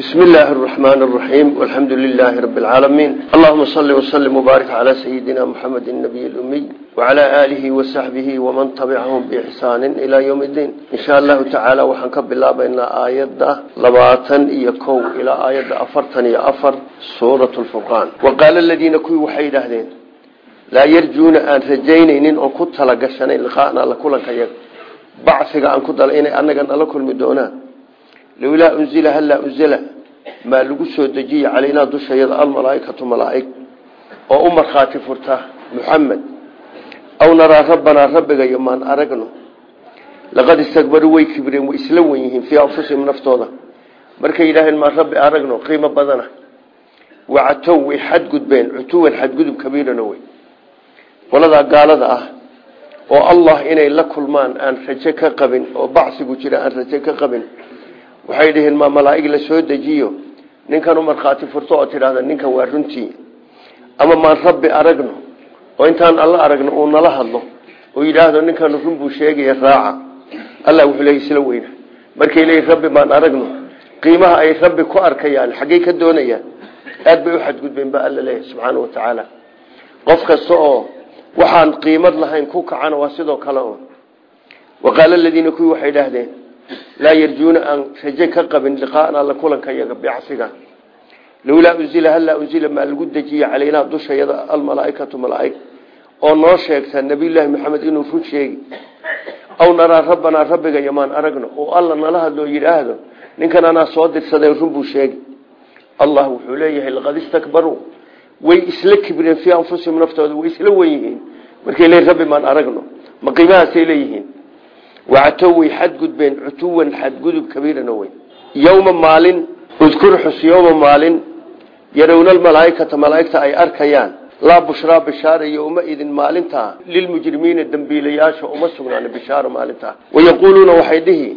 بسم الله الرحمن الرحيم والحمد لله رب العالمين اللهم صل وسلم وبارك على سيدنا محمد النبي الأمي وعلى آله وصحبه ومن تبعهم بإحسان إلى يوم الدين إن شاء الله تعالى وحنكب الله بين آيات لباتن يكو إلى آيات أفرتن يأفر سورة الفرقان وقال الذين كوي وحيد أهدين لا يرجون أن رجينين أن كنت لقشنين لقاءنا لكل كيك بعثك أن كنت لإني أنك أن لكل مدونان lowlaa unzila hallaa unzila. Maa lagu soo dejiye calaynaa dushayada almalaaikatu malaaig. Oo u markhaati furta muxamed aw naraa rabbanaa rabbigayo maan aragno. Laqad istakbaruu way kibreen way isla wen yihiin fii anfusihim naftooda. Markay yidhaaheen maan rabbi aragno qiimo badana. Wacatow way xadgudbeen cutuwan xadgudub kabiirana wey qoladaa gaalada ah oo allah inay la kulmaan aan rajo ka qabin oo bacsigu jira aan rajo ka qabin waxay dhiheen maa malaaig la soo dejiyo? Ninkan u markhaati furto oo tidhahda ninkan waa runtii. Ama maan rabbi aragno oo intaan alla aragno uu nala hadlo oo yidhaahdo ninkan run buu sheegaya raaca. Allah wuxuu leey isla weyna. Markay leeyihiin rabbi maan aragno. Qiimaha ay rabbi ku arkayaan xaggey ka doonayaan aad bay u xadgudbeen ba alla leeyahy subxaana wa tacaala. Qof kasta oo waxaan qiimad lahayn ku kacana waa sidoo kale un waqaala aladiina kuwii waxay idhaahdeen laa yarjuuna aan raje ka qabin liqaana la kulanka yaga bicsiga lowlaa unzila hallaa unzila maa lagu dejiye calaynaa dushayada almalaaikatu malaaig oo noo sheegta nabiyullaahi maxamed inuu run sheegi aw naraa rabbanaa rabbiga yamaan aragno oo alla nala hadloo yidhaahdo ninkan anaa soo dirsaday run buu sheegi allah wuxuu leeyahay laqad istakbaruu way isla kibreen fii anfusihim naftooda way isla wen yihiin markay leeyihiin rabbi maan aragno ma qiimahaasay leeyihiin wacatow way xadgudbeen cutuwan xadgudub kabiirana wey yowma maalin udkur xus yowma maalin yarowna almalaaikata malaaigta ay arkayaan laa bushraa bishaara yowma idin maalintaa lilmujrimiina dembiilayaasha uma sugnaana bishaara maalintaa wayaquuluuna waxay dhihi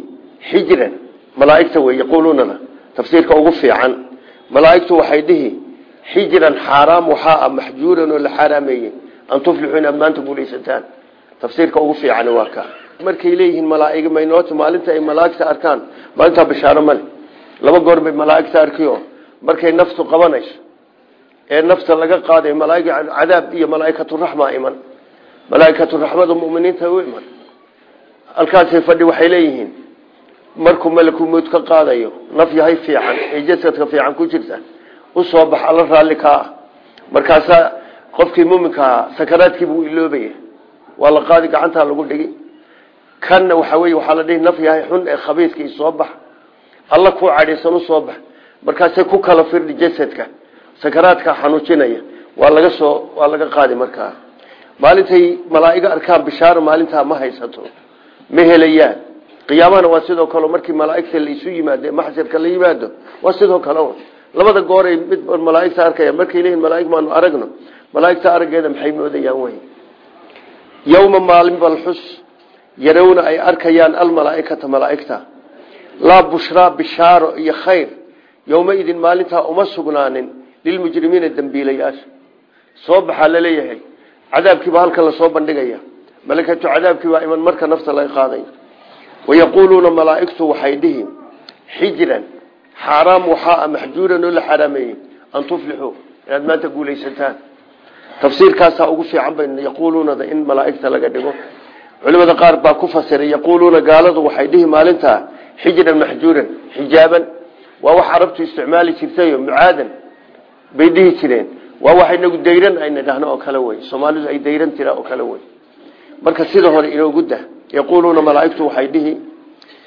xijran malaaigta wey yaquuluunana tafsiirka ugu fiican malaaigtu waxay dhihi xijran xaaraam waxaa ah maxjuuran oo la xaaraameeyey an tuflixuu inaad maanta guulaysataan tafsiirka markay leeyihiin malaaig maynot maalinta ay malaaigta arkaan. Maalintaa bishaaro male laba goor bay malaaigta arkiyo markay naftu qabanayso ee nafta laga qaaday malaaig cadaab iyo malaaikaturaxma iman. Malaaikaturaxmada muminiinta u iman. Halkaasay fadhi waxay leeyihiin markuu malakumowd ka qaadayo naf yahay fiican ee jasadka fiican ku jirta u soo bax alla raalli kaa ah. Qofkii muminka ahaa sakaraadkiibuu iloobaya. Waa la qaadi gacantaa lagu dhigi kanna waxa wey waxaa la dhihi naf yahay xun ee khabiiskii soo bax. Alla ku cadhaysan u soo bax. Markaasay ku kala firdhi jasadka sakaraadka xanuujinaya. Waa laga soo waa laga qaadi markaa. Maalintay malaa'iga arkaan bishaaro maalintaa ma haysato. Ma helayaan. Waa sidoo kale markii malaaigta laisu yimaado maxsirka la yimaado waa sidoo kale labada gooray mid malaaigta arkaya markay leeyihiin malaaig maanu aragno malaaigta araggeeda maxay moodayaan wey yowma maalin balxus yarawna ay arkayaan almalaaikata malaaigta. Laa bushraa bishaaro iyo khayr. Yowmaidin maalintaa uma sugnaanin lilmujrimiina dembiilayaasha soo baxaa la leeyahay cadaabkiibaa halka la soo bandhigaya. Malakatu cadaabkiibaa iman marka nafta laga qaaday. Wayaquuluuna malaaigtu waxay dhihi xijran xaaraam waxaa maxjuuran oo la xaraameeyey an tuflixuu inaad maanta guulaysataan. Tafsiirkaasaa ugu fiican bay yaquuluunada in malaaigta laga dhigo culimada qaar baa ku fasiray yaquuluuna gaaladu waxay dhihi maalintaa xijran maxjuuran xijaaban. Waa wax carabtu isticmaali jirtayo mucaadan bay dhihi jireen. Waa wax inagu dayran ayna dhahno oo kale wey. Soomaalidu ay dayran tira oo kale wey. Marka sida hore inoogu dah yaquuluuna malaaigtu waxay dhihi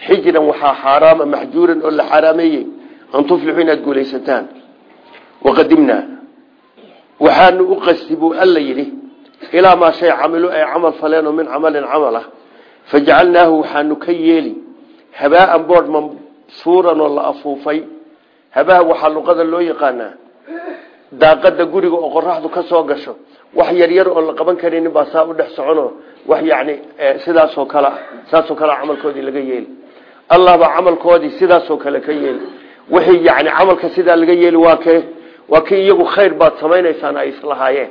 xijran waxaa xaaraama maxjuuran oo la xaraameeyey. An tuflixuu inaad guulaysataan. Waxaanu u qasti alla yidhi ilaa maa shay camilu ay camal faleenoo min camalin camal ah. Fajacalnaahu waxaanu ka yeeli. Habaaan boodh mansuuran oo la afuufay. Habaa waxaa luqada loo yaqaanaa daaqada guriga oo qoraxdu ka soo gasho. Wax yaryar oon la qaban karinin baa saa u dhex socono. Wax yani sidaasoo kale saasoo kale camalkoodii laga yeeli. Allah baa camalkoodii sidaasoo kale ka yeeli. Wixii yani camalka sidaa laga yeeli waa kee? Waa kii iyagu khayr baad samaynaysaan ay islahaayeen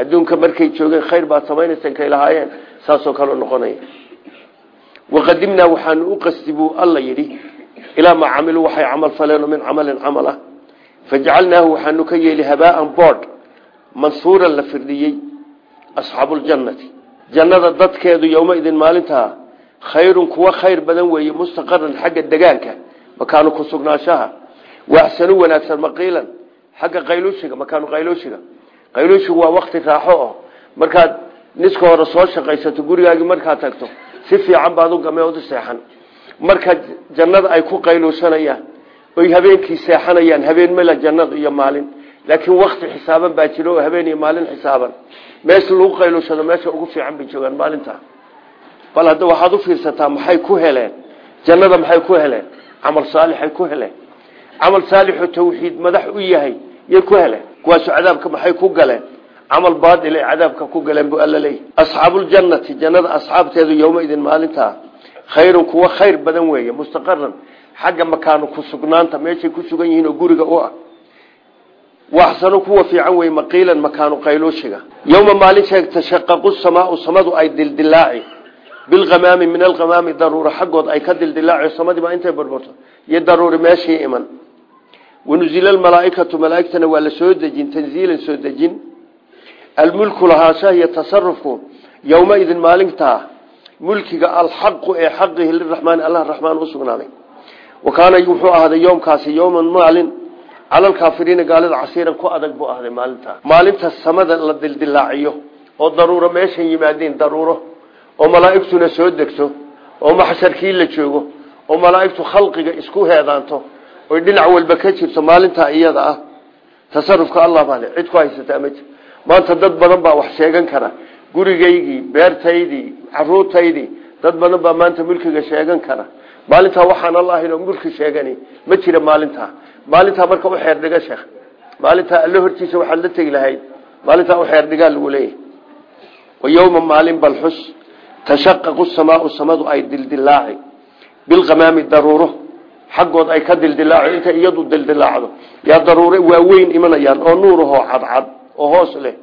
adduunka markay joogeen khayr baad samaynaysaan kay lahaayeen saasoo kale noqonaya. Waqadimnaa waxaanu u qasti alla yidhi ilaa maa camiluu waxay camal faleen min camalin camal ah fajacalnaahu ka yeeli habaaan boodh mansuuran la firdhiyey asxaabuljannati jannada dadkeedu yowmaidin maalintaa khayrun kuwa khayr badan weeye mustaqaran xagga degaanka makaanu ku sugnaanshaha waaxsanu wanaagsan maqiilan xagga qayluushiga makaanu qayluushiga qayluushigu waa wakti raaxo oh markaad niska hore soo shaqaysato gurigaagii markaad tagto si fiican baad u gameodu seexan. Marka jannada ay ku qayluusanayaan oy habeenkii seexanayaan habeen mela jannada iyo maalin laakiin wakti xisaaban baa jiro oo habeen iyo maalin xisaaban. Meesha lagu qayluushado meesha ugu fiican bay joogaan maalinta. Bal hadda waxaad u fiirsataa maxay ku heleen? Jannada maxay ku heleen? Camal saalixay ku heleen. Camal saalixoo tawxiid madax u yahay yay ku heleen kuwaasu cadaabka maxay ku galeen? Camal baadil ay cadaabka ku galeen buu alla leeyahy asxaabuljannati jannada asxaabteedu yowmaidin maalintaa khayrun kuwa khayr badan weeye mustaqaran xagga makaanu ku sugnaanta meeshay ku sugan yihiin oo guriga u ah. Waxsanu kuwa fiican wey maqiilan makaanu qaylooshiga. Yowma maalin sheeg tashaqaqu samaau samadu ay dildilaaci. Bilamaami min alamaami daruura xaggood ay ka dildilaaci samadiiba intay barbarto. Iyo daruuri meeshii iman wanuzila malaaikatu malaaigtana waa la soo dejin tanziilan soo dejin almulku lahaanshaha iyo tasarufku yowmaidin maalintaa mulkiga alxaqu ee xaqihi liraxmaani allah raxmaan usugnaaday wa kaana wuxuu ahaaday yoomkaasi yowman maalin calalkaafiriina gaalada casiiran ku adag buu ahday maalintaa maalinta samada la dildilaaciyo oo daruuro meeshan yimaadeen daruuro oo malaa'igtuna soo degto oo maxsharkii la joogo oo malaa'igtu khalqiga isku heedaanto oy dhinac walba ka jirto maalintaa iyada ah. Tasarufka allah baa le cid ku haysataa ma maanta dad badan baa wax sheegan kara. Gurigaygii beertaydii caruurtaydii dad badan baa maanta mulkiga sheegan kara. Maalintaa waxaan allahin oo mulki sheegani ma jira maalintaa maalintaa marka u xeerdhiga sheekh. Maalintaa alle hortiisa waxaad la tegi lahayd maalintaa u xeerdhigaa lagu leeyahay. Wa yowma maalin balxus tashaqaqu samaau samadu ay dildilaaci bilqamaami daruuro xaggood ay ka dildilaaco intay iyadu dildilaacdo yaa daruure waaweyn imanayaan oo nuurahoo cadcad oo hoos leh.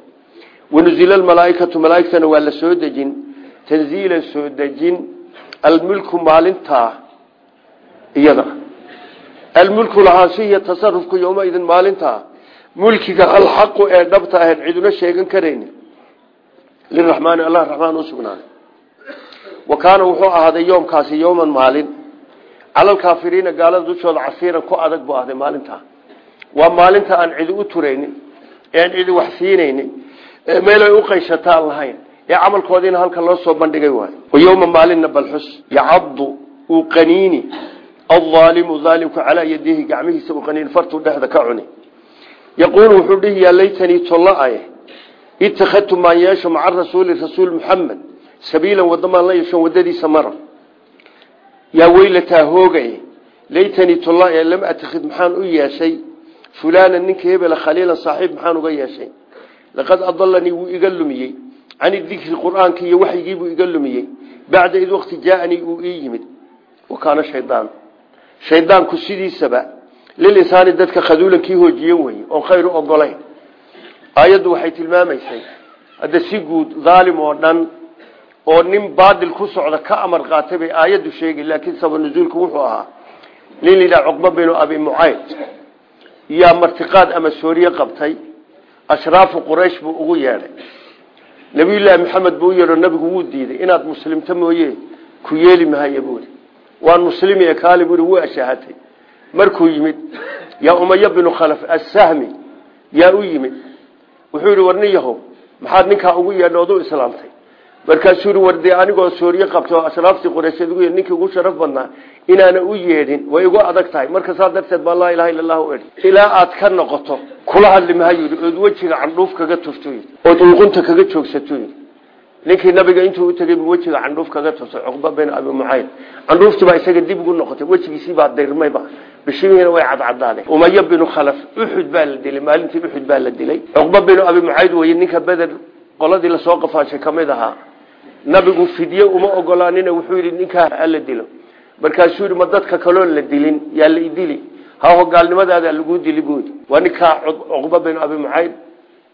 Wanuzila almalaaikatu malaaigtana waa la soo dejin. Tanziilan soo dejin. Almulku maalintaa iyada. Almulku lahaanshihiyo tasarufku yowmaidin maalintaa mulkiga alxaqu ee dhabta ahayn ciduna sheegan karayni. Liraxmaani allah raxmaan u sugnaaday wa kaana wuxuu calalkaafiriina gaalada dushooda casiiran ku adag buu ahday maalintaa waa maalinta aan cidi u turaynin ee aan cidi wax siinaynin ee meelay u qayshataan lahayn ee camalkoodiina halka loo soo bandhigay waay yowma maalinna balxus yacadu uu qaniini aldaalimu daalimku calaa yadihi gacmihiisa uu qaniini fartuu dhexda ka cuni. Yaquulu wuxuu dhihi yaa laytanii tolla-aye ittakhadtu maan yeesho maca rasuuli rasuul muxamed sabiilan yaa weylataa hoogay laytanii lam atakhid maxaan u yeeshay? Fulaanan ninka hebela khaliilan saaxiib maxaan uga yeeshay? Laqad adalanii wuu iga lumiyey. Can dikri qur'aanki iyo waxyigiibuu iga lumiyey. Bacda id waqti jaaanii uu ii yimid. Wa kaana shaydaan. Shaydaanku sidiisaba lilinsaani dadka khaduulankii hoojiyen weye oon khayr u ogolayn aayaddu waxay tilmaamaysay hadda si guud dhaalim oo dhan oo nin baadil ku socda ka amar qaatay bay aayaddu sheegi laakiin saba nusuulku wuxuu ahaa nin lidhaa cuqba binu abi mucayd yaa martiqaad ama sooriye qabtay ashraafu quraysh buu ugu yeedhay. Nabiyullaahi maxamed buu u nabigu wuu diiday inaad muslimto mooye ku yeeli mahaya buui waan muslimi ee kaali buui wuu ashahatay. Markuu yimid yaa umaya binu khalaf assahmi yaa u yimid. Wuxuu yidhi warni yahow maxaad ninkaa ugu yeedha ood u islaamtay markaasuu yidhi war dee anigoo sooriye qabtay oo ashraaftii qureysheed ugu ninkii ugu sharaf badnaa inaana u yeedhin way igu adag tahay. Marka saa darteed baa laa ilaha illa allahu edhi ilaa aad ka noqoto kula hadli mahayu yidhi ood candhuuf kaga tufto yidhi ood kaga joogsato ninkii nabiga intuu u tegey buu wejiga candhuuf kaga tufsay cuqba bin abi mucayd. Candhuuftii baa isaga dib ugu noqotay wejigiisii baa dirmayba bishihiina way cadcadaadeen umaya binu khalaf uxud baa la dilay maalintii uxud baa la dilay. Cuqba binu abi mucayd weye ninka beder qoladii la soo qafaashay ka mid ahaa nabigu fidye uma ogolaanina wuxuu yidhi ninkaa hala dilo. Markaasuu yidhi ma dadka kaloo la dilin? Yaa la idili haho gaalnimadaada lagu dili buudi waa ninkaa cuqba binu abi mucayd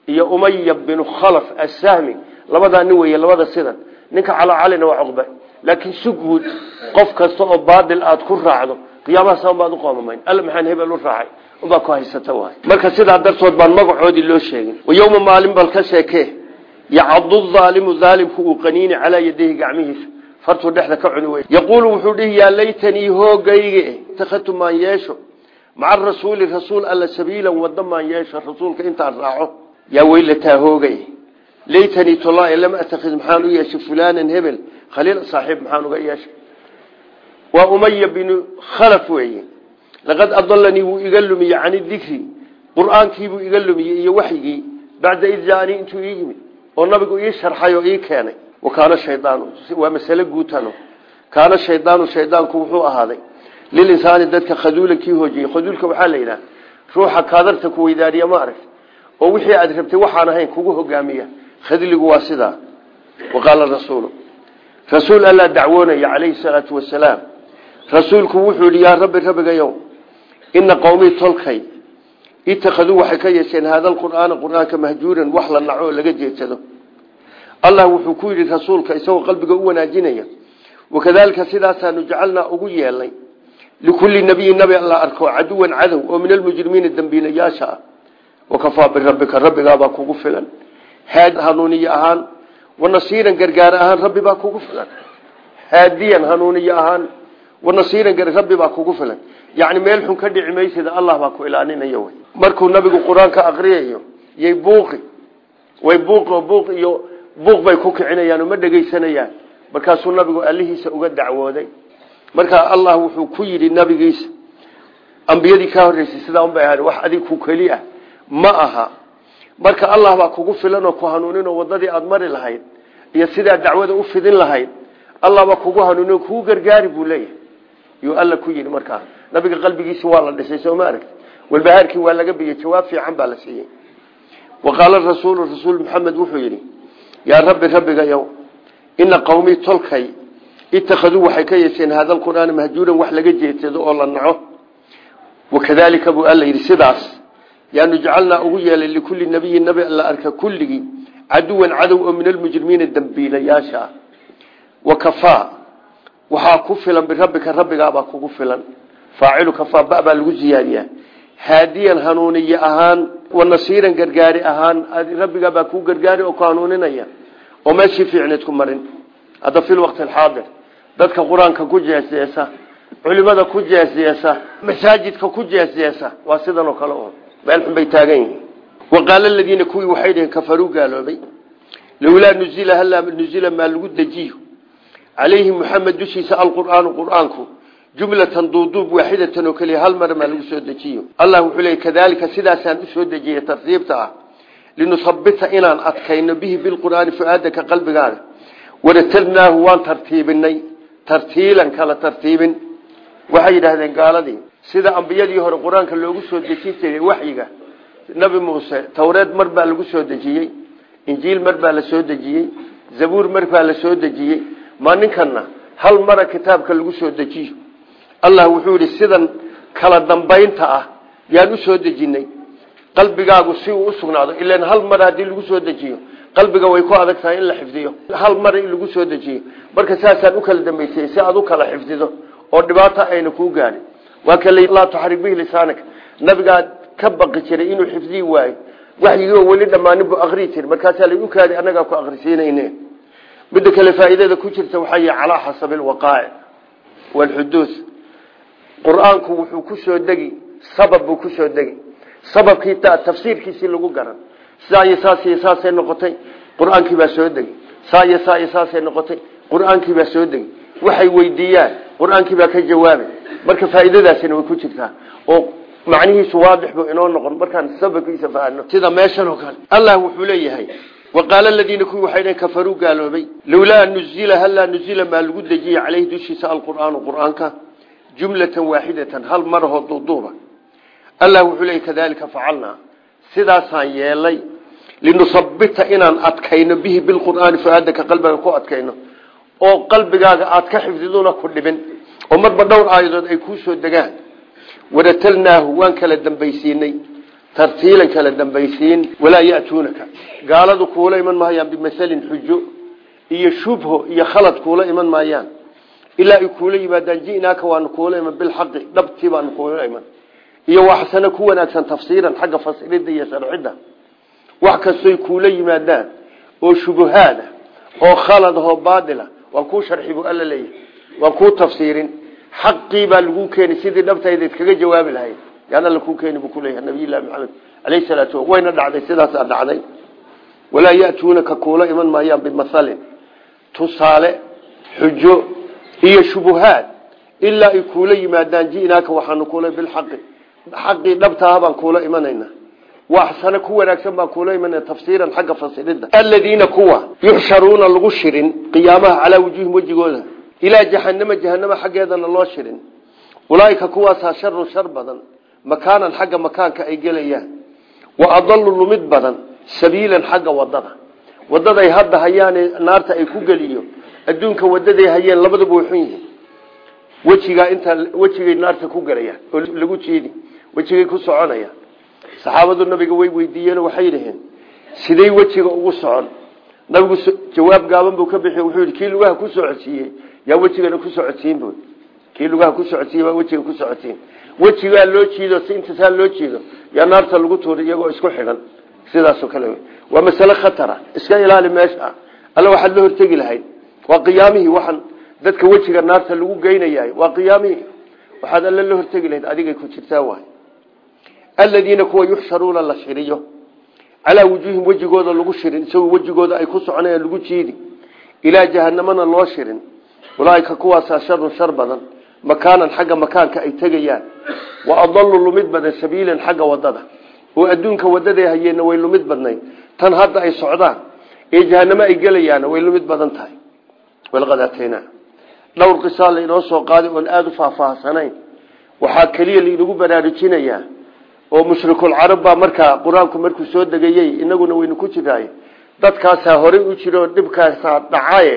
iyo umaya binu khalaf assahmi. Labadaa nin weeye labada sidan. Ninka calacalina waa cuqbe laakiin si guud qof kasta oo baadil aad ku raacdo qiyaamaha saban baad u qoomamayn. Alla maxaan hebel u raacay? Unbaa ku haysata waay. Marka sidaa dartood baan magacoodii loo sheegin. Wa yowma maalin bal ka sheekee yacadu aalimu aalimku uu qaniini calaa yadayhi gacmihiisa fartuu dhexda ka cuni wey yaquulu wuxuu dhihi yaa laytanii hoogayge itakadtu maan yeesho maca rasuuli rasuul alla sabiilan wada maan yeesho rasuulka intaan raaco yaa weylataa hoogay laytanii tolaa lam atakid maxaan u yeeshay fulanan hebel khaliil saaxiib maxaan uga yeeshay waa umaya binu khalaf weeye laqad adalanii wuu iga lumiyey cani dikri qur'aankiibuu iga lumiyey iyo waxyigii bacda id jaanii intuu ii yimid oo nabigu ii sharxay oo ii keenay. Wa kaana shaydaanu waa masale guutano. Kaana shaydaanu shaydaanku wuxuu ahaaday lilinsaani dadka khaduulan kii hoojiyey. Khaduulka waxaa la yidhaha ruuxa kaadarta ku weydaariya ma arag oo wixii aad rabtay waxaan ahayn kugu hogaamiya. Khadligu waa sidaa. Wa qaala rasuulu rasuul allaa dacwoonaya calayhi salaatu wasalaam rasuulku wuxuu yidhi yaa rabbi rabbigayow ina qowmii tolkay itakaduu waxay ka yeesheen haada alqur'aana qur'aanka mahjuuran wax la naco oo laga jeedsado allah wuxuu ku yidhi rasuulka isagoo qalbiga u wanaajinaya wakadalika sidaasaanu jacalnaa ugu yeelnay likulli nabiyin nabi alla arko caduwan cadow oo min almujrimiina dembiilayaasha ah wakafaa birabbika rabbigaabaa kugu filan haad hanuuniye ahaan wanasiiran gargaar ahaan rabbi baa kugu filan haadiyan hanuuniye ahaan wanasiiran rabbi baa kugu filan yacni meel markuu nabigu qur'aanka aqriyayo yay buuqi way buuq buuq iyo buuq bay ku kicinayaan oo ma dhegaysanayaan. Markaasuu nabigu allihiisa uga dacwooday. Markaa allah wuxuu ku yidhi nabigiisa ambiyadii ka horreysay sidaa unbay ahaan wax adig ku keli ah ma aha. Marka allah baa kugu filan oo ku hanuunin oo wadadii aada mari lahayd iyo sidaa dacwada u fidin lahayd allah baa kugu hanuunin kuu gargaari buu leeyahay. Alla ku yidhi markaa nabiga qalbigiisi waa la dhisay soo ma walbahaarkii waa laga biyey jawaab fiican baa la siiyey. Wa qaala rasuulu rasuul maxamed wuxuu yidhi yaa rabbi rabbigayow ina qowmii tolkay itakaduu waxay ka yeesheen haada alqur'aana mahjuuran wax laga jeedsado oo la naco. Wakadalika buu alla yidhi sidaas yaanu jacalnaa ugu yeelay likulli nabiyin nabi alla arka kulligii caduwan cadow oo min almujrimiina dembiilayaasha ah wa kafaa waxaa haadiyan hanuuniye ahaan wanasiiran gargaari ahaan rabbigaabaa kuu gargaari oo ku hanuuninaya oo meeshii fiicneed ku marin. Hadda fi lwaqti alxaadir dadka qur'aanka ku jeesjeesa culimada ku jeesjeesa masaajidka ku jeesjeesa waa sidan oo kale un meel xun bay taagan yihiin. Waqaala aladiina kuwii waxay dhaheen kafaruu gaaloobay. Maa lagu dejiyo. Calayhi muxamed dushiisa jumlatan duuduub waaxidatan oo keliya hal mar maa lagu soo dejiyo. Allah wuxuu leey kadaalika sidaasaan u soo dejiyey tartiibta ah linusabita inaan adkayno bihi bilqur'aani fu-aadaka qalbigaaga waratalnaahu waan tartiibinay tartiilan kala tartiibin. Waxay yidhaahdeen gaaladii sida ambiyadii hore qur'aanka loogu soo dejin jiray waxyiga nabi muuse towreed mar baa lagu soo dejiyey injiil mar baa la soo dejiyey zabuur mar baa la soo dejiyey. Ma ninkana hal mara kitaabka lagu soo dejiyo allah wuxuu yihi sidan kala dambaynta ah yaan u soo dejinay qalbigaagu si uu usugnaado ilan hal mar haddii lagu soo dejiyo qalbiga way ku adag tahay in la xifdiyo. Hal mar in lagu soo dejiyo. Marka saasaan u kala dambaysay si aad u kala xifdido oo dhibaata ayna kuu gaadhin. Waa kale laa tuxarik bihi lisaanak. Nabigaad ka baqi jiray inuu xifdiyi waayo. Waxyigii oo weli u qur'aanku wuxuu ku soo degi sabab buu ku soo degi. Sababkii tafsiirkiisii lagu garan. Sidaa saasay noqotay qur'aankii soo degi. Saa saasay noqotay qur'aankii soo degi. Waxay weydiiyaan qur'aankii ka jawaabay. Marka faa'iidadaasina way ku jirtaa. Oo macnihiisu waadix buu inoo noqon. Markaan sababkiisa fahanno sida meeshan oo kale. Allah wuxuu leeyahay waqaala aladiina kuwii waxay kafaruu gaaloobay. Lowlaa nuzila hallaa nuzila maa lagu dejiyey caleyhi dushiisa alqur'aanu qur'aanka jumlatan waaxidatan hal marahoo duuduuba. Allah wuxuu leeyay kadalika facalnaa sidaasaan yeelay linusabita inaan adkayno bihi bilqur'aani fu-aadaka qalbiga ku adkayno. Oo qalbigaaga aad ka xifdiduna ku dhibin. Oo marba dhowr aayadood ay kuu soo degaan. Waratalnaahu waan kala dambaysiinay. Tartiilan kala dambaysiin. Walaa ya'tuunaka. Gaaladu kuula iman maayaan bimasalin xujo. Iyo shubho iyo khalad kuula iman maayaan ilaa ay kuula yimaadaan ji'naaka waanu kuula iman bilxaqi dhabtii baanu kuula iman. Iyo waxsano ku wanaagsan tafsiiran xagga fasiridda iyo sharcidda wax kastoy kuula yimaadaan oo shubuhaada oo khalad oo baadila waan kuu sharxi buu alla leeyahay. Waan kuu tafsiirin. Xaqii baa lagu keeni sidii dhabtayda iskaga jawaabi lahayd. Yaan alla kuu keeni buu kuleeyahay nabiyullahi maxamed alayhi salaatu wa wayna dhacday sidaasaa dhacday. Walaa ya'tuunaka kuula iman maayaan bimathalin tusaale xujo iyo shubuhaad ilaa ay kuula yimaadaan ji'naaka waxaanu kuula bilxaqi. Xaqii dhabtaaha baan kuula imanayna. Waxsano ku wanaagsan baan kuula imanayna tafsiiran xagga fasiridda aladiina kuwa yuxsharuuna lagu shirin qiyaamaha calaa wujuuhim wejigooda ilaa jahanama jahanama xaggeedana loo shirin. Ulaaika kuwaasaa sharu shar badan makaanan xagga makaanka ay gelayaan. Wa adalu lumid badan sabiilan xagga waddada wadaday hadda hayaane naarta ku geliyo adduunka wadaday hayeen labadaba way xun yihiin wejigaa intaa wejigay naarta ku gelayaan oo lagu jeedi wejigay ku soconayaan. Saxaabadu nabiga way weydiiyeen waxay dhaheen siday wejiga ugu socon? Nabigu jawaab gaaban buu ka bixiy wuxuu yidhi kii lugaha ku socodsiiyey yaa wejigana ku socodsiin bu kii ku socodsiiyey baa wejiga ku socodsiin. Wejigaa loo jiido si intasaa loo jiido yaa naarta lagu tuuray iyagoo isku xidhan. Sidaasoo kale waa masale khatara iska ilaali meesha. Alla waxaad la hortegi lahayd waa qiyaamihii waxaan dadka wejiga naarta lagu geynayahay. Waa qiyaamihii. Waxaad alla la hortegi lahayd adigay ku jirtaa waay. Aladiina kuwa yuxsharuuna la shiriyo. Calaa wujuuhim wejigooda lagu shirin isagoo wejigooda ay ku soconayaan lagu jiidi. Ilaa jahanamana loo shirin. Ulaaika kuwaasaa sharun shar badan. Makaanan xagga makaanka ay tegayaan. Wa adalu lumid badan sabiilan xagga waddada oo adduunka wadaday hayeenna way lumid badnayd. Tan hadda ay socdaan ee walaqad atayna. Dhowr qisaa lainoo soo qaaday oon aada u faahfaahsanayn. Waxaa keliya lainagu baraarujinayaa oo mushrikuulcarab baa markaa qur'aanku markuu soo degayey inaguna waynu ku jiraay dadkaasaa horey u jiro dhibkaasaa dhacaye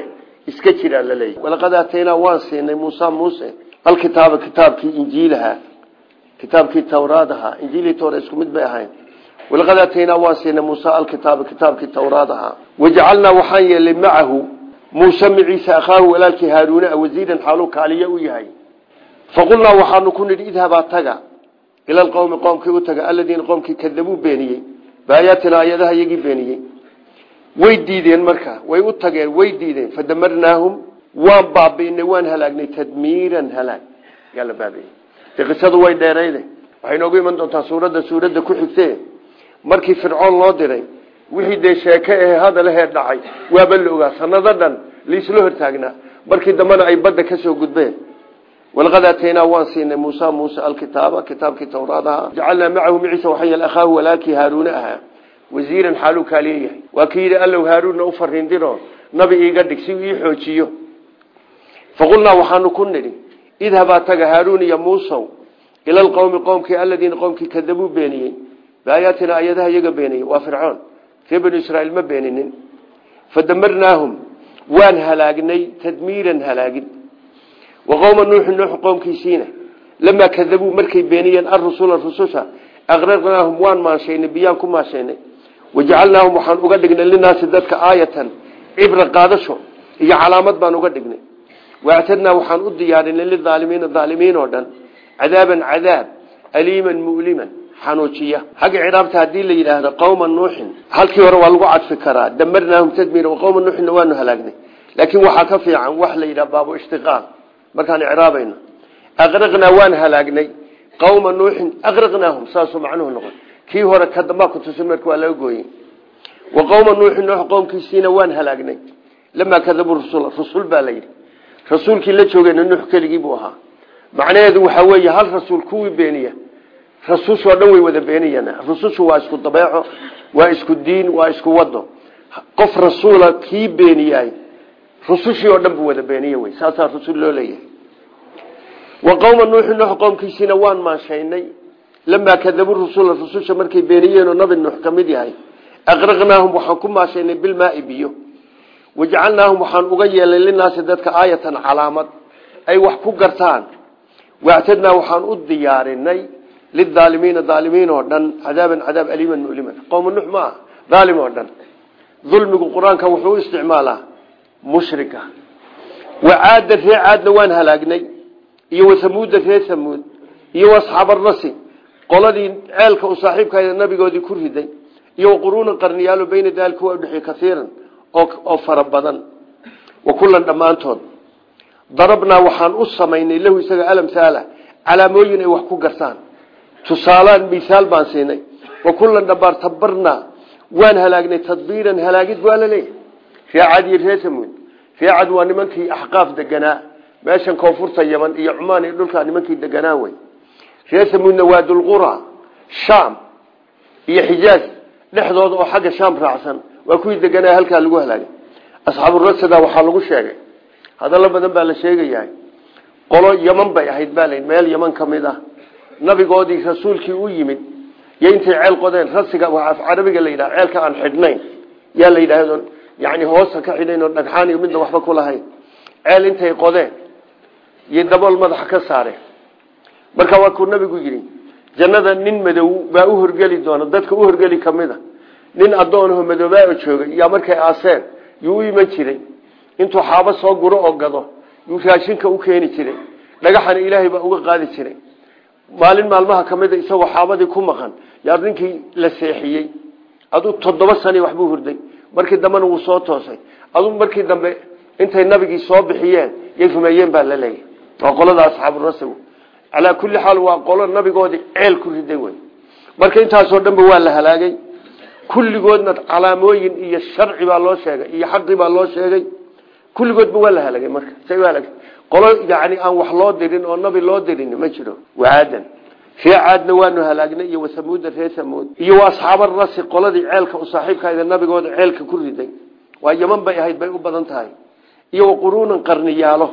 iska jiraa laleeyahy walaqad aataynaa waan siinay muusa muuse. Alkitaaba kitaabkii injiilaha kitaabkii tawraadaha. Injiilii towra isku mid bay ahayn. Walaqad aataynaa waan siinay muusa alkitaaba kitaabkii tawraadaha. Wajacalnaa muuse maciisa akhaahu walaalkii haaruuna wasiiran xaaluu kaaliya u yahay. Faqulnaa waxaanu ku nidhi idhabaa taga ila alqowmi qoomkii u taga aladiina qoomkii kadabuu beeniyey. Baayaatina ayadaha iyagii beeniyey. Way diideen marka way u tageen way diideen. Fadamarnaahum waan baabi'inay waan halaagnay tadmiiran halaag. Yaa la baabi'iyey. De qisadu way dheerayde. Waxay loo diray wixii dee sheeke ahe hadalahee dhacay waaba la ogaa. Sanado dhan liisla hortaagnaa markii dambena ay badda ka soo gudbeen. Walaqad aataynaa waan siinay muusa muuse alkitaaba kitaabkii tawraadaha jacalnaa macahu maciisa waxaa yeel akhaahu walaalkii haaruune ahaa. Wasiiran xaaluu kaaliyayahay waa u fariindiro nabi iiga dhig si ii xoojiyo. Waxaanu ku nidhi idhabaa taga haaruun iyo muusow ila alqowmi qowmkii aladiina qowmkii kadabuu beeniyey. Baayaatina ayadaha iyaga beeniyey. Waa fircoon ree banu israiil ma beeninin. Fadamarnaahum waan halaagnay tadmiiran halaagin. Wa qowma nuuxi nuux qowmkiisiina lamaa kadabuu markay beeniyeen arusula rususha aqraqnaahum waan maanshaynay biyaan ku maanshaynay wajacalnaahum waxaan uga dhignay linaasi dadka aayatan cibra qaadasho iyo calaamad baan uga dhignay. Waactadnaa waxaan u diyaarinay lidaalimiina daalimiin oo dhan xanuujiya. Xagga ciraabta haddii la yidhaahdo qowma nuuxin halkii hore waa lagu cadfi karaa. Damarnaahum tadmiira qowma nuuxinna waanu halaagnay. Laakiin waxaa ka fiican wax la yidhaha baabu ishtiqaal markaan icraabayno aqraqnaa waan halaagnay. Qowma nuuxin aqraqnaahum. Saasuu macnuhu noqon. Kii hore ka dambaa kutusin marka waa laga gooyey. Wa qowma nuuxin nuux qowmkiisiina waan halaagnay. Lamaa kadabuu rusul rusul baa la yidhi. Rasuulkii la joogayna nuux keligii buu ahaa. Macnaheedu waxaa weeye hal rasuul kuwii beeniya rasuushoo dhan way wada beeniyaan rusushu waa isku dabeeco waa isku diin waa isku wado. Qof rasuula kii beeniyahay rusushii oo dhan buu wada beeniye wey saasaa rusul loo leeyahay. Wa qowma nuuxi nuux qowmkiisiina waan maanshaynay lamaa kadabuu rusula rususha markay beeniyeenoo nabi nuux ka mid yahay aqraqnaahum waxaan ku maashaynay bilmaai biyo. Wajacalnaahum waxaan uga yeelay linaasi dadka aayatan calaamad. Ay wax ku gartaan. Waactadnaa waxaan u diyaarinay lidaalimiina daalimiin oo dhan cadaaban cadaab aliiman muliman qowma nuux ma ah daalim oo dhan dulmigu qur'aanka wuxuu u isticmaalaa mushrika wacaada ree caadna waan halaagnay iyo wasamuuda ree samuud iyo asxaabarasi qoladii ceelka u saaxiibkahayda nabigoodii ku riday iyo waquruunan qarniyaalo beyna daalika waa udhexey kaiiran oo fara badan wa kullan dhammaantood darabnaa waxaan u samaynay lahu isaga ku tusaalaan misaal baan siinay. Wa kullan dhabaar tabarnaa waan halaagnay tadbiiran halaagid waa la leeyahy reecad iyo ree samuud reecad waa nimankii axqaaf deganaa meeshan koonfurta yaman iyo cumaan iyo dhulkaa nimankii deganaa wey ree samuudna waa dulqura shaam iyo xijaaj dhexdooda oo xagga shaam raacsan waa kuwii deganaa halkaa lagu halaagay. Asxaaburasada waxaa lagu sheegay. Hadallo badan baa la sheegayahay qolo yaman bay ahayd baa nabigoodii rasuulkii u yimid yo intay ceel qodeen rasiga carabiga la yidhaha ceelka aan xidhnayn yaa la yidhaahdo yani hoosta ka xidhayn oo dhagxaan iyo midna waxba ku lahayn. Ceel intay qodeen iyo dabool madaxa ka saareen marka waa kuu nabigu yidhi jannada nin madow baa u horgeli doona dadka u horgeli ka mid a nin addoonaho madoobaa oo joogay yaa markay aaseen yuu u jiray. Intuu xaabo soo guro oo gado yuu raashinka u keeni jiray. Dhagaxana ilaahay baa uga qaadi jiray maalin maalmaha kamida isagoo xaabadii ku maqan yaa ninkii la seexiyey aduu toddoba sani waxbuu hurday markii dambena wuu soo toosay aduu markii dambe intay nabigii soo bixiyeen yay rumeeyeen baa la leeyahy waa qolada asxaaburasig calaa kulli xaal waa qolo nabigoodii ceel ku riday wey. Marka intaasoo dhanba waa la halaagay. Kulligoodna calaamooyin iyo sharci baa loo sheegay iyo xaqi baa loo sheegay. Kulligoodba waa la halagay marka qolo yani aan wax loo dirin oo nabi loo dirin ma jiro. Waadan. Ree caadna waanu halaagnay iyo wasamuuda ree samuud. Iyo asxaabarasi qoladii ceelka u saaxiibkahayda nabigooda ceelka ku riday. Waa yaman bay ahayd bay u badan tahay. Iyo waquruunan qarniyaalo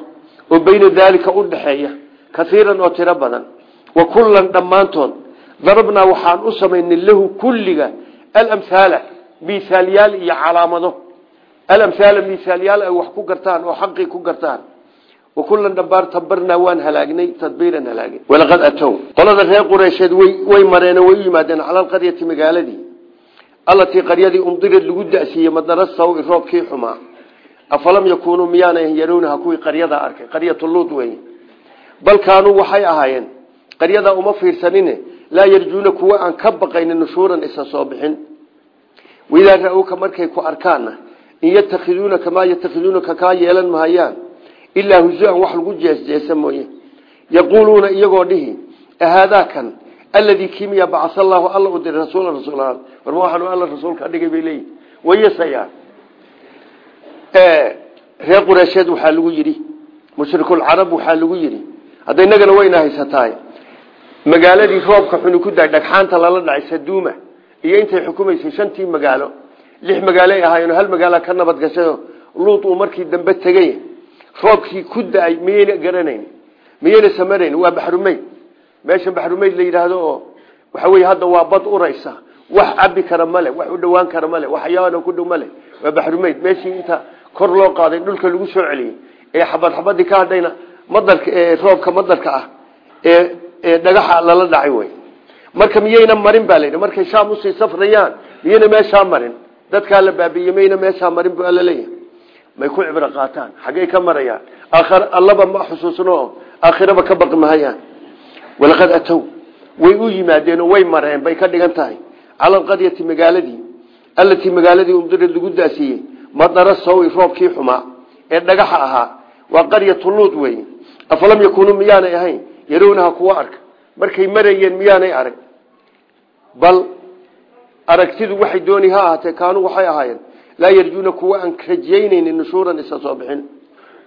oo beyna daalika u dhaxeeya kaiiran oo tiro badan. Wa kullan dhammaantood darabnaa waxaan u samaynay lahu kulliga alamhaala misaalyaal iyo calaamado. Alamhaala misaalyaal ay wax ku gartaan oo xaqii ku gartaan wa kullan dhabaar tabarnaa waan halaagnay tadbiiran halaagay walaqad atow qolada reer qureysheed way way mareen way u yimaadeen cala alqaryati magaaladii allatii qaryadii umdirad lagu da'siiyey madara sawi roobkii xumaa afalam yakuunuu miyaanay yaruunaha kuwii qaryadaa arkay qaryatu luud wey bal kaanuu waxay ahaayeen qaryadaa uma fiirsanine laa yarjuuna kuwa aan ka baqaynin nushuuran isa soo bixin waidaa ra'uuka markay ku arkaanna in ilaa husu-an wax lagu jeesjeesa mooye. Yaquuluuna iyagoo dhihi ahaadaakan alladii kimiya bacasa allaahu alla u diray rasuula rasuulahaan warma waxaanu alla rasuulka dhigay bay leeyihiin wayasayaan reer qureysheed waxaa lagu yidhi mushrikulcarab waxaa lagu yidhi hadda inagana wayna haysataay. Magaaladii roobka xuni ku daay dhagxaanta lala dhacay saduuma iyo intay xukumaysay shantii magaalo lix magaaloay ahaayeen hal magaala ka nabad gashayo luud uu markii dambe roobkii ku da'ay miyayna garanayn miyayna samarayn waa baxrumeyd meesha baxrumeyd la yidhaahdo oo waxa wey hadda waa bad uraysa wax cabi kara male wax u dhawaan kara male wax ayaana ku dhow waa baxrumeyd meeshii inta kor loo qaaday dhulka lagu soo celiyey ee xabad xabadii ka hadhayna madarka roobka madarka ah ee dhagaxa lala dhacay wey marka miyayna marin baa layidhi markay shaam u sii safrayaan miyayna meeshaa marin. Dadkaa la baabiiye meeshaa marin baa la leeyahay may ku cibro qaataan. Xaggey ka marayaan allaba ma xusuusno. Aakhiraba ka baqi mahayaan walaqad atow way u yimaadeen oo way mareen bay ka dhigan tahay. Cala magaaladii. Allatii magaaladii umdirad lagu daasiiyey madara sawi roobkii xumaa. Ee dhagaxa ahaa. Waa qaryatu luud wey afalam yakuunuu miyaanay ahayn? Yaruunaha kuwa arka. Markay marayeen miyaanay arag. Bal aragtidu waxay dooni ha ahaatee kaanuu waxay ahaayeen laa yarjuuna kuwa aan rajaynaynin nushuuran isa soo bixin.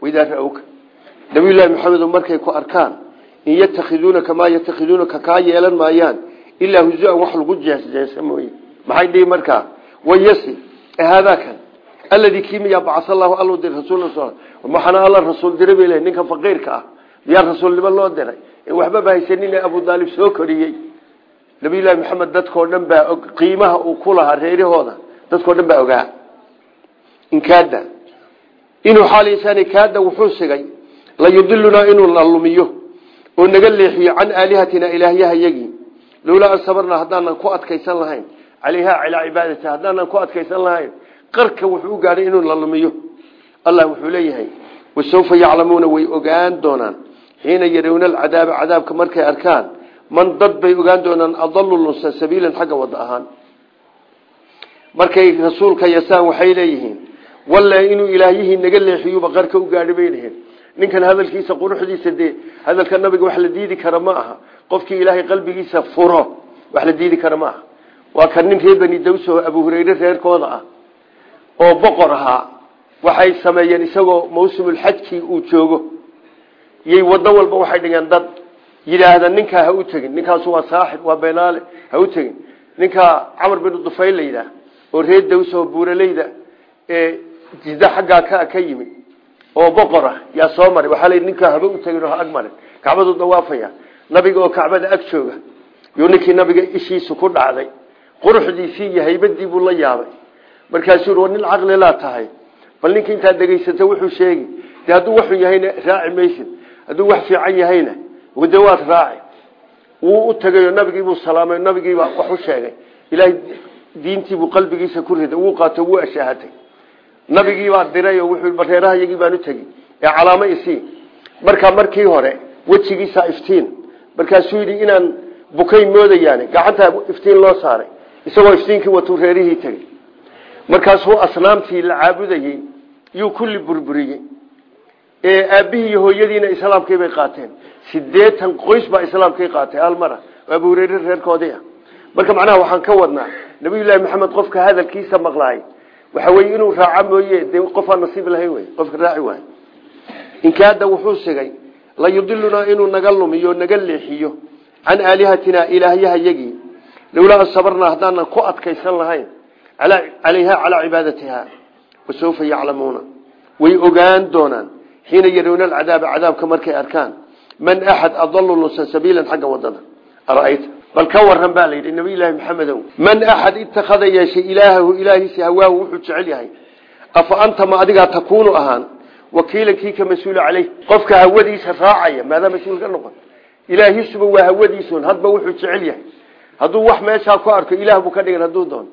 Waidaa ra'owka nabiyullaahi maxamedo markay ku arkaan in yatakhiduunaka maa yatakhiduunaka kaa yeelan maayaan ilaa husu-an wax lagu jeesjeesa mooye. Maxay dhihi markaa wayasi haadaakan alladii kimiya bacas allahu alla diray rasuul waxaana alla rasuul diray bay lehay ninka faqiirka ah. Miyaa rasuulnimo loo diray? Ee waxbaba haysanin ee abu daalib soo koriyey. Nabiyullaahi maxamed dadkoo dhan baa og qiimaha uu ku lahaa reerahooda ogaa inkaada inuu xaaliisaan kaada wuxuu sigay la yudilunaa inuu la lumiyo oo naga leexiyo can aalihatina ilaahyahayagii lowlaa an sabarnaa haddaanan ku adkaysan lahayn calayha calaa cibaadati haddaanan ku adkaysan lahayn qarka wuxuu u gaadhay inuu la lumiyo. Allah wuxuu leeyahay wasawfa yaclamuuna way ogaan doonaan xiina yarawna alcadaaba cadaabka markay arkaan man dad bay ogaan doonaan adalu lunsan sabiilan xagga wada ahaan. Markay rasuulka yasaan waxay leeyihiin walle inuu ilaahyihii naga leexiyuba qarka u gaadhi bay ninkan hadalkiisa quruxdiisa dee hadalka nabiga wax la diidi kara ma aha. Qofkii ilaahay qalbigiisa furo wax la diidi kara ma aha. Waa kan nin reer beni daws oo abu hureyre reerkooda ah oo boqor ahaa waxay sameeyeen isagoo mawsimulxajkii uu joogo. Yay waddo walba waxay dhigeen dad. Yidhaahda ninkaa ha u tegin. Ninkaasu waa saaxib waa beenaale ha u tegin. Ninkaa camar binu dufayl la oo reer daws oo buuraleyda jida xaggaa ka ka yimid oo boqor ah yaa soo maray. Waxaa la ninkaa haba u tegin oo ha ag dawaafaya. Nabiga oo kacbada ag jooga yuu ninkii nabiga ishiisu ku dhacday. Quruxdiisii iyo haybadii buu la yaabay. Markaasuu war nin caqli laa tahay. Bal ninka intaad dhegaysata wuxuu sheegi de hadduu waxun raaci maysid. Hadduu wax fiican yahayna wade raaci. Wuu u tagayo nabigiibuu salaamay nabigiibaa wax u sheegay. Ilaahay diintiibuu qalbigiisa ku riday wuu qaato wuu ashaahatay nabigiibaa diray oo wuxuu bareerahayagii baan u tegi ee calaamo isii markaa markii hore wejigiisa iftiin. Markaasuu yidhi inaan bukayn moodayaane gacantaa iftiin loo saaray. Isagoo iftiinkii watuu reerihii tegey. Markaasuu asnaamtii la caabudayey yuu kulli burburiyey. Ee aabbihii iyo hooyadiina islaamkii bay qaateen. Sideetan qoys baa islaamkii qaatay almara abu reerkoodii marka macnaha waxaan ka wadnaa nabiyullaahi maxamed qofka hadalkiisa maqlaay waxa weye inuu raaca mooye dee qofaan nasiib lahayn wey qofka raaci waay inkaada wuxuu sigay la yudilunaa inuu naga lumiyo naga leexiyo can aalihatina ilaahyahayagii lowlaa sabarnaa haddaanan ku adkaysan lahayn calayha calaa cibaadatiha wasawfa yaclamuuna. Way ogaan doonaan xiina yarawna alcadaaba cadaabka markay arkaan man axad adalu lunsan sabiilan waddada ara'ayta bal ka waran baa la yidhi nabiyullaahi maxamedow man axad ittakhada yeeshay ilaahahu ilaahiisa hawaahu wuxuu jecel yahay. Afa anta ma adigaa takuunu ahaan wakiilan kii ka mas'uula caleyh qofka hawadiisa raacaya maadaa mas'uul ka noqon. Ilaahisuba waa hawadiisun hadba wuxuu jecel yahay. Hadduu wax meeshaa ku arko ilaah buu ka dhigan hadduu doono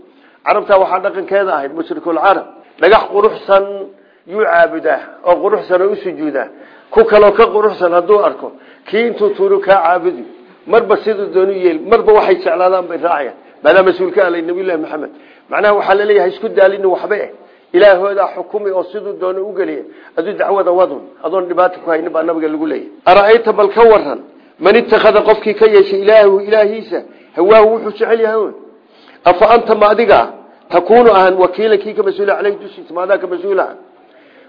carabtaa waxaa dhaqankeeda ahayd mushrikulcarab dhagax quruxsan yuu caabudaa oo quruxsan oo u sujuudaa. Ku kaloo ka marba siduu doonu yeel marba waxay jeclaadaan bay raacayaan. Maadaa mas'uulka alay nabiyullahi maxamed. Macnaha waxaa la leeyahay isku daalin waxba eh. Ilaahoodaa xukumi oo siduu doono u geliya aduu dacwada wadun. Adoon dhibaata ku haynin nabiga lagu leeyahy ara'ayta bal ka waran man ittakhada qofkii ka yeeshay ilaahu ilaahiisa hawaahu wuxuu jecel yahay afa anta ma adiga takuunu ahaan wakiilan kii ka mas'uula ka mas'uulaha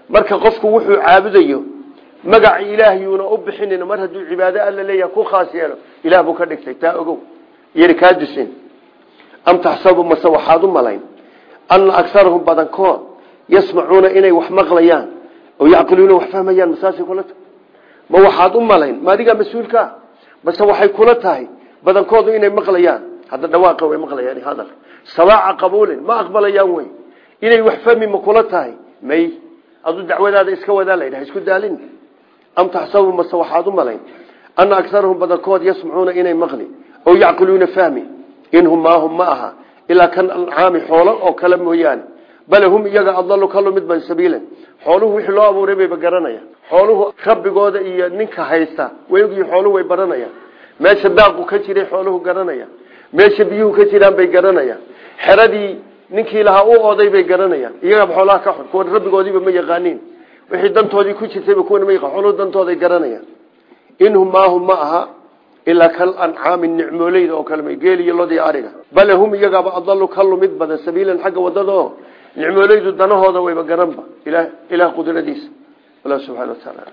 marka qofku wuxuu caabudayo magaca ilaahiyuuna u bixinin mar hadduu cibaado alla leeyahay ku khaas yeelo. Ilaah buu ka dhigtay taa ogow. Yari kaa dusin. Am taxsabu mase waxaad u malayn? Ana agarahum badankood yasmacuuna inay wax maqlayaan oo yacqiluuna wax fahmayaan masaasay kula tahay. Ma waxaad u malayn? Ma adigaa mas'uulkaa mase waxay kula tahay badankoodu inay maqlayaan. Hadda dhawaaqa way maqlayaan hadal. Samaaca qabuulin ma aqbalayaan wey. Inay wax fahmi ma kula tahay? May. Aduu dacwadaada iska wadaa laydhaha isku daalin am taxsabu mase waxaad u malayn ana agarahum badankood yasmacuuna inay maqli oo yacqiluuna fahmi inhum maahum ma aha ilaa kan ancaami xoolo oo kale mooyaane bale hum iyaga adalu ka lumid ban sabiilan xooluhu wixii loo abuuray bayba garanayaan xooluhu rabbigooda iyo ninka haysta wayogii xooluhu way baranayaan meesha daaqu ka jiray xooluhu garanayaan meesha biyuhu ka jiraan bay garanayaan xeradii ninkii lahaa u oday bay garanayaan iyagaba wixii dantoodii ku jirtayba kuwana ma yaqaan xooluhu dantooday garanayaan. Inhum maahum ma aha ilaa kal ancaami nicmooleyda oo kale may geel iyo lodii ariga. Bale hum iyagaaba adalu ka lumid badan sabiilan xagga waddada oo danahooda wayba garanba ilaah qudradiisa. Allah subxana wa tacaala